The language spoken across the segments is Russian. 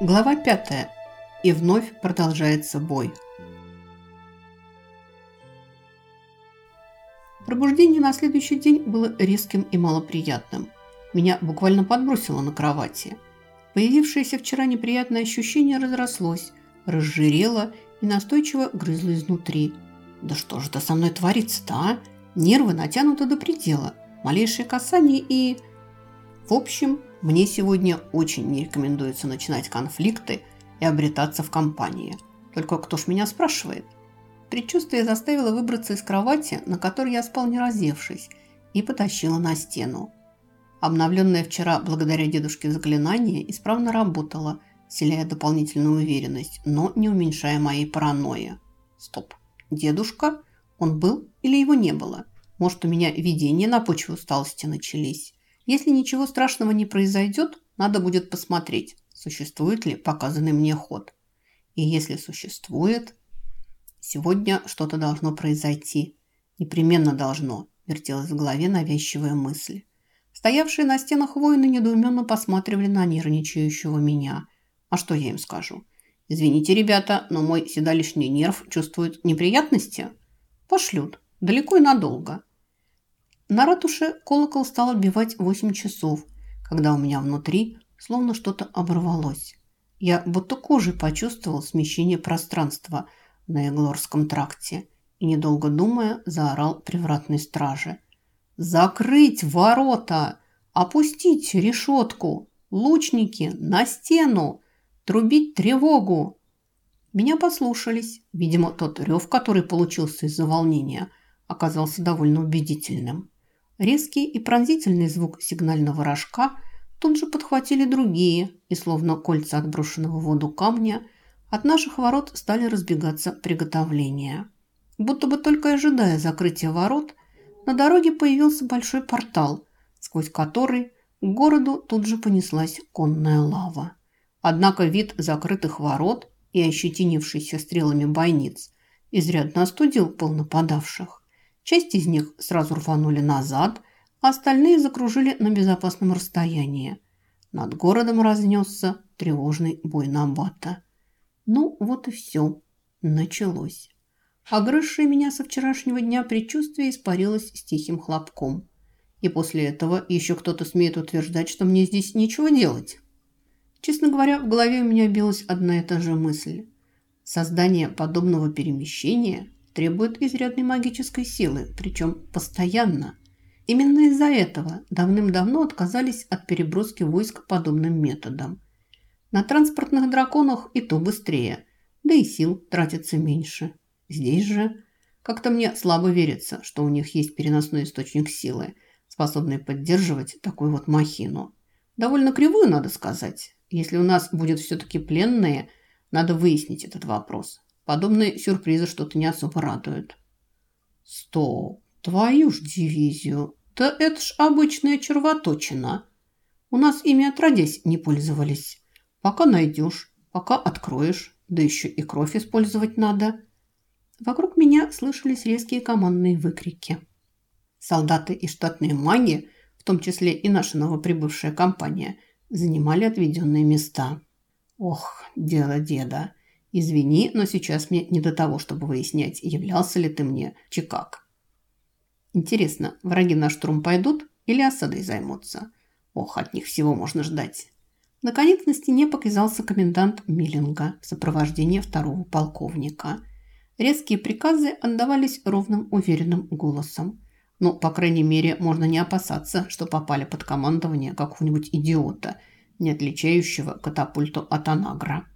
Глава пятая. И вновь продолжается бой. Пробуждение на следующий день было резким и малоприятным. Меня буквально подбросило на кровати. Появившееся вчера неприятное ощущение разрослось, разжирело и настойчиво грызло изнутри. Да что же это со мной творится-то, а? Нервы натянуты до предела. Малейшее касание и... В общем, мне сегодня очень не рекомендуется начинать конфликты и обретаться в компании. Только кто ж меня спрашивает? Предчувствие заставило выбраться из кровати, на которой я спал не раздевшись, и потащила на стену. Обновленное вчера благодаря дедушке заклинание исправно работало, вселяя дополнительную уверенность, но не уменьшая моей паранойи. Стоп. Дедушка? Он был или его не было? Может, у меня видения на почве усталости начались? Если ничего страшного не произойдет, надо будет посмотреть, существует ли показанный мне ход. И если существует, сегодня что-то должно произойти. Непременно должно, вертелась в голове навязчивая мысль. Стоявшие на стенах воины недоуменно посматривали на нервничающего меня. А что я им скажу? Извините, ребята, но мой седалищный нерв чувствует неприятности? Пошлют. Далеко и надолго. На ратуше колокол стал отбивать восемь часов, когда у меня внутри словно что-то оборвалось. Я будто кожей почувствовал смещение пространства на Эглорском тракте и, недолго думая, заорал привратной страже. «Закрыть ворота! Опустить решетку! Лучники на стену! Трубить тревогу!» Меня послушались. Видимо, тот рев, который получился из-за волнения, оказался довольно убедительным. Резкий и пронзительный звук сигнального рожка тут же подхватили другие, и словно кольца отброшенного в воду камня, от наших ворот стали разбегаться приготовления. Будто бы только ожидая закрытия ворот, на дороге появился большой портал, сквозь который к городу тут же понеслась конная лава. Однако вид закрытых ворот и ощетинившийся стрелами бойниц изрядно остудил полнопадавших. Часть из них сразу рванули назад, а остальные закружили на безопасном расстоянии. Над городом разнесся тревожный бой Набата. Ну, вот и все. Началось. Огрызшее меня со вчерашнего дня предчувствие испарилось с тихим хлопком. И после этого еще кто-то смеет утверждать, что мне здесь нечего делать. Честно говоря, в голове у меня билась одна и та же мысль. Создание подобного перемещения требует изрядной магической силы, причем постоянно. Именно из-за этого давным-давно отказались от переброски войск подобным методом. На транспортных драконах и то быстрее, да и сил тратится меньше. Здесь же как-то мне слабо верится, что у них есть переносной источник силы, способный поддерживать такую вот махину. Довольно кривую, надо сказать. Если у нас будет все-таки пленные, надо выяснить этот вопрос. Подобные сюрпризы что-то не особо радуют. Стоп, твою ж дивизию. Да это ж обычная червоточина. У нас ими отродясь не пользовались. Пока найдешь, пока откроешь, да еще и кровь использовать надо. Вокруг меня слышались резкие командные выкрики. Солдаты и штатные маги, в том числе и наша новоприбывшая компания, занимали отведенные места. Ох, дело деда. Извини, но сейчас мне не до того, чтобы выяснять, являлся ли ты мне чекак. Интересно, враги на штурм пойдут или осадой займутся? Ох, от них всего можно ждать. Наконец на стене показался комендант Миллинга в сопровождении второго полковника. Резкие приказы отдавались ровным, уверенным голосом. Ну, по крайней мере, можно не опасаться, что попали под командование какого-нибудь идиота, не отличающего катапульту от анагра.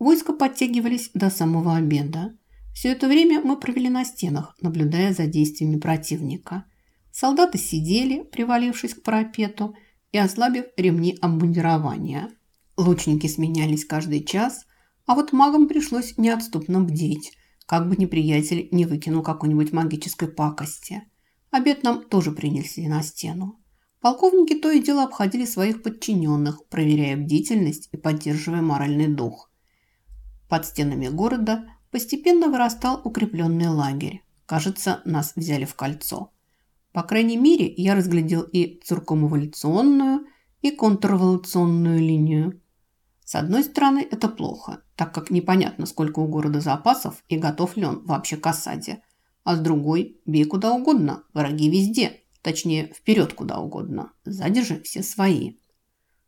Войска подтягивались до самого обеда. Все это время мы провели на стенах, наблюдая за действиями противника. Солдаты сидели, привалившись к парапету и ослабив ремни обмундирования. Лучники сменялись каждый час, а вот магам пришлось неотступно бдеть, как бы неприятель не выкинул какой-нибудь магической пакости. Обед нам тоже принесли на стену. Полковники то и дело обходили своих подчиненных, проверяя бдительность и поддерживая моральный дух. Под стенами города постепенно вырастал укрепленный лагерь. Кажется, нас взяли в кольцо. По крайней мере, я разглядел и циркумволюционную, и контрреволюционную линию. С одной стороны, это плохо, так как непонятно, сколько у города запасов и готов ли он вообще к осаде. А с другой, бей куда угодно, враги везде, точнее, вперед куда угодно. Сзади же все свои.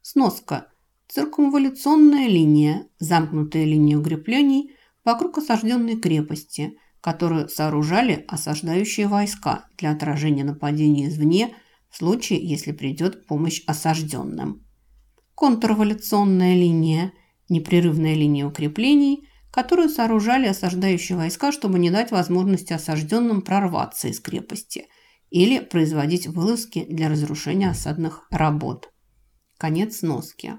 Сноска. Циркумволюционная линия, замкнутая линия укреплений вокруг осажденной крепости, которую сооружали осаждающие войска для отражения нападений извне в случае, если придет помощь осажденным. Контрреволюционная линия – непрерывная линия укреплений, которую сооружали осаждающие войска, чтобы не дать возможности осажденным прорваться из крепости или производить вылазки для разрушения осадных работ. Конец сноски.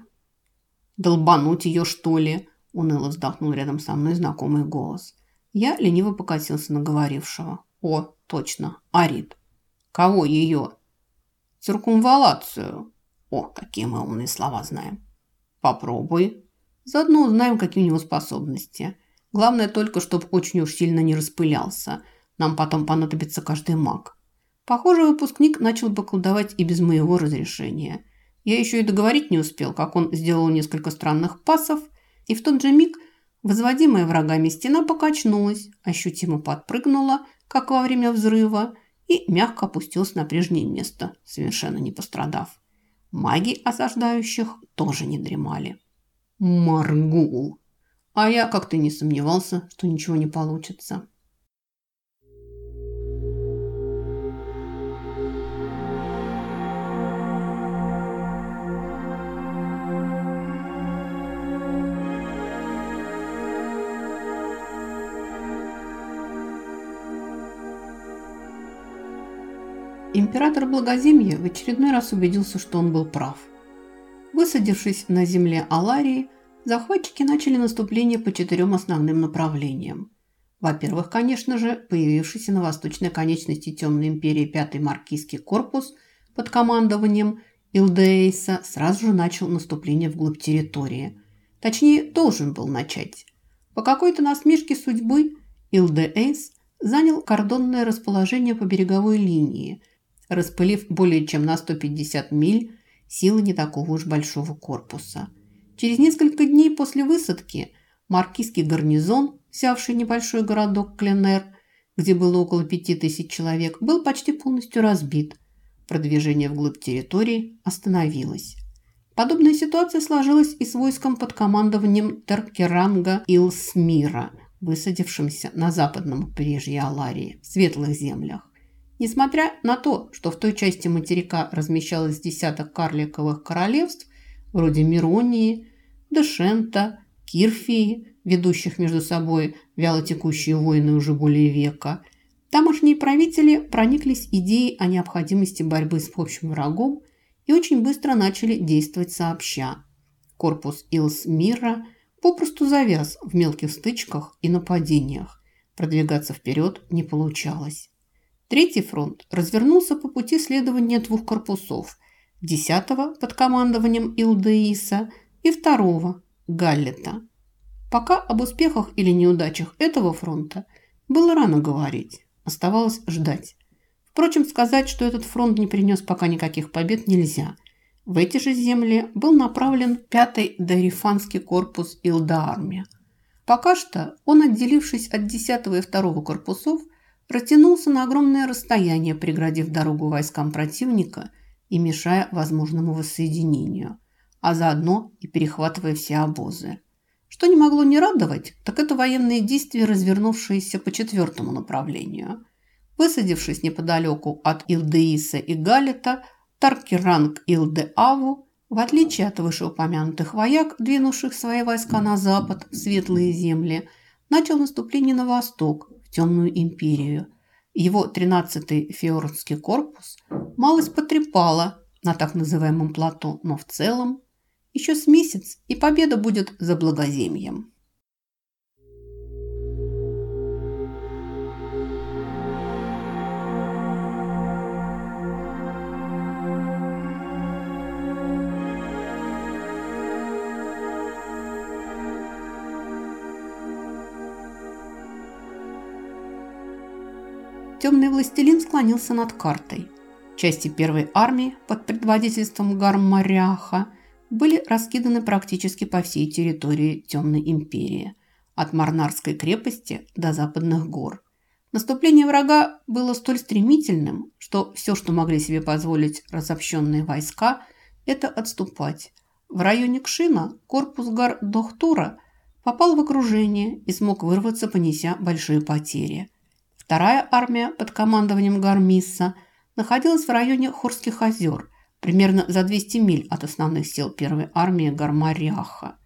«Долбануть ее, что ли?» – уныло вздохнул рядом со мной знакомый голос. Я лениво покатился на говорившего. «О, точно, Арит». «Кого ее?» «Циркумвалацию». «О, какие мы умные слова знаем». «Попробуй». «Заодно узнаем, какие у него способности. Главное только, чтобы очень уж сильно не распылялся. Нам потом понадобится каждый маг». Похоже, выпускник начал бы колдовать и без моего разрешения – я еще и договорить не успел, как он сделал несколько странных пасов, и в тот же миг возводимая врагами стена покачнулась, ощутимо подпрыгнула, как во время взрыва, и мягко опустилась на прежнее место, совершенно не пострадав. Маги осаждающих тоже не дремали. Маргул! А я как-то не сомневался, что ничего не получится. Император Благоземья в очередной раз убедился, что он был прав. Высадившись на земле Аларии, захватчики начали наступление по четырем основным направлениям. Во-первых, конечно же, появившийся на восточной конечности Темной империи Пятый Маркизский корпус под командованием Илдейса сразу же начал наступление вглубь территории. Точнее, должен был начать. По какой-то насмешке судьбы Илдейс занял кордонное расположение по береговой линии – распылив более чем на 150 миль силы не такого уж большого корпуса. Через несколько дней после высадки маркизский гарнизон, взявший небольшой городок Кленер, где было около пяти тысяч человек, был почти полностью разбит. Продвижение вглубь территории остановилось. Подобная ситуация сложилась и с войском под командованием Теркеранга Илсмира, высадившимся на западном побережье Аларии, в светлых землях. Несмотря на то, что в той части материка размещалось десяток карликовых королевств, вроде Миронии, Дешента, Кирфии, ведущих между собой вялотекущие войны уже более века, тамошние правители прониклись идеей о необходимости борьбы с общим врагом и очень быстро начали действовать сообща. Корпус Илсмира попросту завяз в мелких стычках и нападениях. Продвигаться вперед не получалось. Третий фронт развернулся по пути следования двух корпусов – 10-го под командованием Илдеиса и 2-го – Галлета. Пока об успехах или неудачах этого фронта было рано говорить, оставалось ждать. Впрочем, сказать, что этот фронт не принес пока никаких побед, нельзя. В эти же земли был направлен 5-й Дарифанский корпус Илдаармия. Пока что он, отделившись от 10-го и 2-го корпусов, протянулся на огромное расстояние, преградив дорогу войскам противника и мешая возможному воссоединению, а заодно и перехватывая все обозы. Что не могло не радовать, так это военные действия, развернувшиеся по четвертому направлению. Высадившись неподалеку от Илдеиса и Галета, Таркеранг Илдеаву, в отличие от вышеупомянутых вояк, двинувших свои войска на запад, в светлые земли, начал наступление на восток, Темную империю. Его 13-й феордский корпус малость потрепала на так называемом плато, но в целом еще с месяц, и победа будет за благоземьем. Темный властелин склонился над картой. Части первой армии под предводительством Гармаряха были раскиданы практически по всей территории Темной империи, от Марнарской крепости до Западных гор. Наступление врага было столь стремительным, что все, что могли себе позволить разобщенные войска, это отступать. В районе Кшина корпус Гар-Дохтура попал в окружение и смог вырваться, понеся большие потери. Вторая армия под командованием Гармисса находилась в районе Хорских озер, примерно за 200 миль от основных сил первой армии Гармариаха.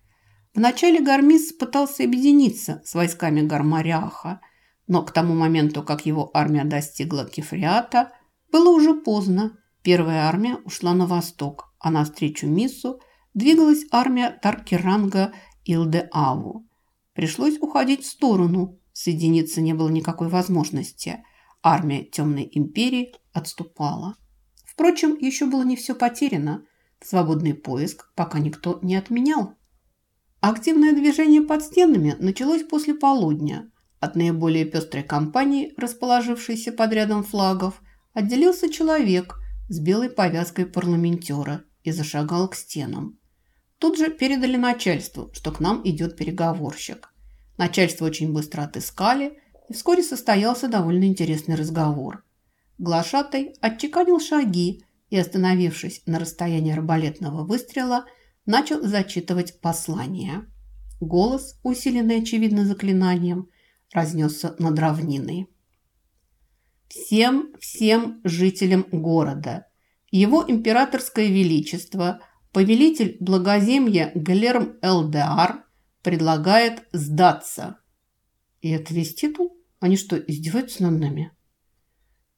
Вначале Гармис пытался объединиться с войсками Гармариаха, но к тому моменту, как его армия достигла Кефриата, было уже поздно. Первая армия ушла на восток, а навстречу Миссу двигалась армия Таркеранга Илде-Аву. Пришлось уходить в сторону, соединиться не было никакой возможности. Армия Темной Империи отступала. Впрочем, еще было не все потеряно. Свободный поиск пока никто не отменял. Активное движение под стенами началось после полудня – от наиболее пестрой компании, расположившейся под рядом флагов, отделился человек с белой повязкой парламентера и зашагал к стенам. Тут же передали начальству, что к нам идет переговорщик. Начальство очень быстро отыскали, и вскоре состоялся довольно интересный разговор. Глашатай отчеканил шаги и, остановившись на расстоянии арбалетного выстрела, начал зачитывать послание. Голос, усиленный очевидно заклинанием, разнесся над равниной. Всем, всем жителям города. Его императорское величество, повелитель благоземья Галерм Элдеар, предлагает сдаться. И это весь титул? Они что, издеваются над нами?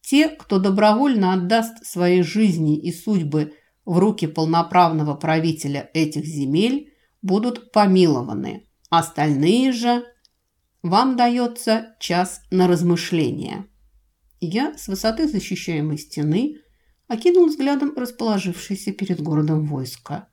Те, кто добровольно отдаст свои жизни и судьбы в руки полноправного правителя этих земель, будут помилованы. Остальные же вам дается час на размышление. Я с высоты защищаемой стены окинул взглядом расположившееся перед городом войско.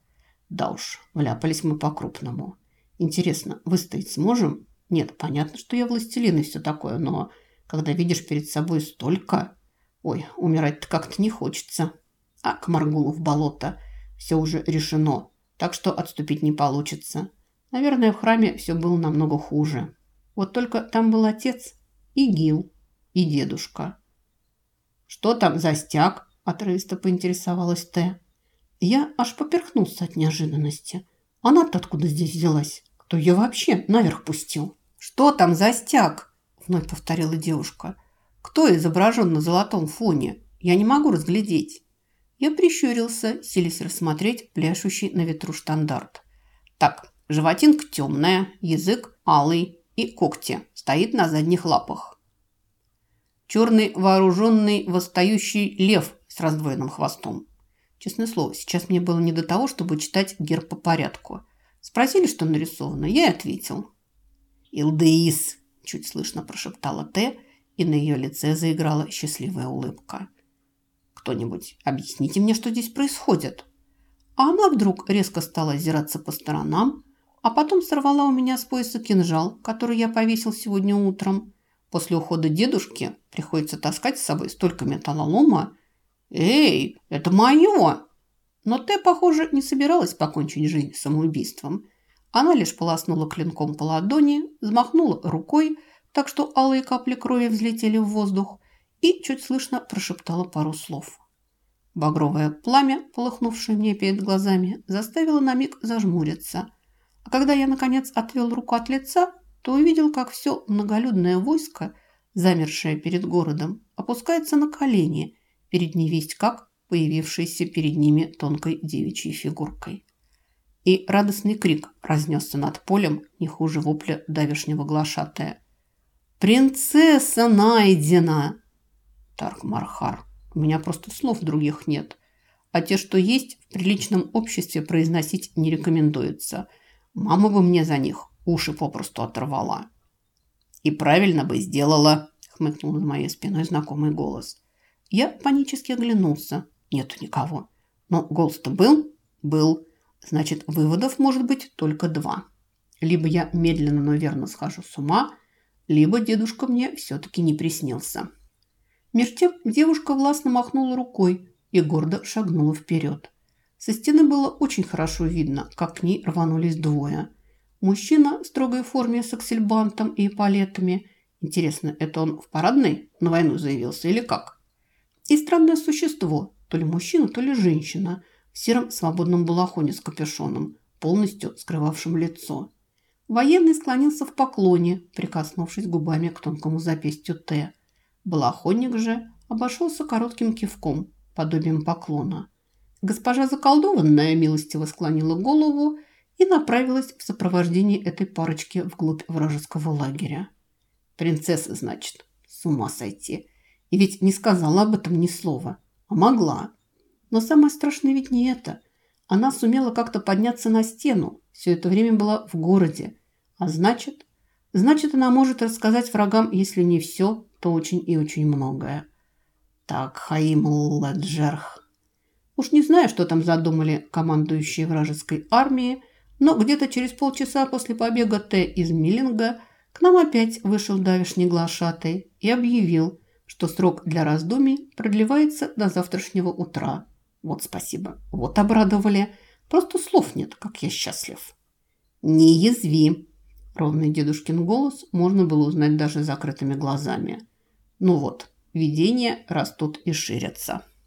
Да уж, вляпались мы по-крупному. Интересно, выстоять сможем? Нет, понятно, что я властелин и все такое, но когда видишь перед собой столько... Ой, умирать-то как-то не хочется. А к Маргулу в болото все уже решено, так что отступить не получится. Наверное, в храме все было намного хуже. Вот только там был отец и Гил, и дедушка. «Что там за стяг?» – отрывисто поинтересовалась Т. Я аж поперхнулся от неожиданности. Она-то откуда здесь взялась? Кто ее вообще наверх пустил? «Что там за стяг?» – вновь повторила девушка. «Кто изображен на золотом фоне? Я не могу разглядеть». Я прищурился, силясь рассмотреть пляшущий на ветру штандарт. Так, животинка темная, язык алый, и когти, стоит на задних лапах. Черный вооруженный восстающий лев с раздвоенным хвостом. Честное слово, сейчас мне было не до того, чтобы читать герб по порядку. Спросили, что нарисовано, я и ответил. «Илдеис!» – чуть слышно прошептала Т, и на ее лице заиграла счастливая улыбка. «Кто-нибудь, объясните мне, что здесь происходит?» А она вдруг резко стала озираться по сторонам, а потом сорвала у меня с пояса кинжал, который я повесил сегодня утром. После ухода дедушки приходится таскать с собой столько металлолома. «Эй, это мое!» Но Т, похоже, не собиралась покончить жизнь самоубийством. Она лишь полоснула клинком по ладони, взмахнула рукой, так что алые капли крови взлетели в воздух, и чуть слышно прошептала пару слов. Багровое пламя, полыхнувшее мне перед глазами, заставило на миг зажмуриться – а когда я, наконец, отвел руку от лица, то увидел, как все многолюдное войско, замершее перед городом, опускается на колени перед невесть как появившейся перед ними тонкой девичьей фигуркой. И радостный крик разнесся над полем не хуже вопля давешнего глашатая. «Принцесса найдена!» Тарк Мархар, у меня просто слов других нет. А те, что есть, в приличном обществе произносить не рекомендуется – Мама бы мне за них уши попросту оторвала. И правильно бы сделала, хмыкнул над моей спиной знакомый голос. Я панически оглянулся. Нету никого. Но голос-то был? Был. Значит, выводов может быть только два. Либо я медленно, но верно схожу с ума, либо дедушка мне все-таки не приснился. Меж тем девушка властно махнула рукой и гордо шагнула вперед. Со стены было очень хорошо видно, как к ней рванулись двое. Мужчина в строгой форме с аксельбантом и палетами. Интересно, это он в парадной на войну заявился или как? И странное существо, то ли мужчина, то ли женщина, в сером свободном балахоне с капюшоном, полностью скрывавшим лицо. Военный склонился в поклоне, прикоснувшись губами к тонкому запястью Т. Балахонник же обошелся коротким кивком, подобием поклона. Госпожа заколдованная милостиво склонила голову и направилась в сопровождении этой парочки вглубь вражеского лагеря. Принцесса, значит, с ума сойти. И ведь не сказала об этом ни слова, а могла. Но самое страшное ведь не это. Она сумела как-то подняться на стену, все это время была в городе. А значит, значит, она может рассказать врагам, если не все, то очень и очень многое. Так, Хаим Ладжерх. Уж не знаю, что там задумали командующие вражеской армией, но где-то через полчаса после побега Т из Миллинга к нам опять вышел давишний глашатый и объявил, что срок для раздумий продлевается до завтрашнего утра. Вот спасибо. Вот обрадовали. Просто слов нет, как я счастлив. Не язви. Ровный дедушкин голос можно было узнать даже закрытыми глазами. Ну вот, видения растут и ширятся.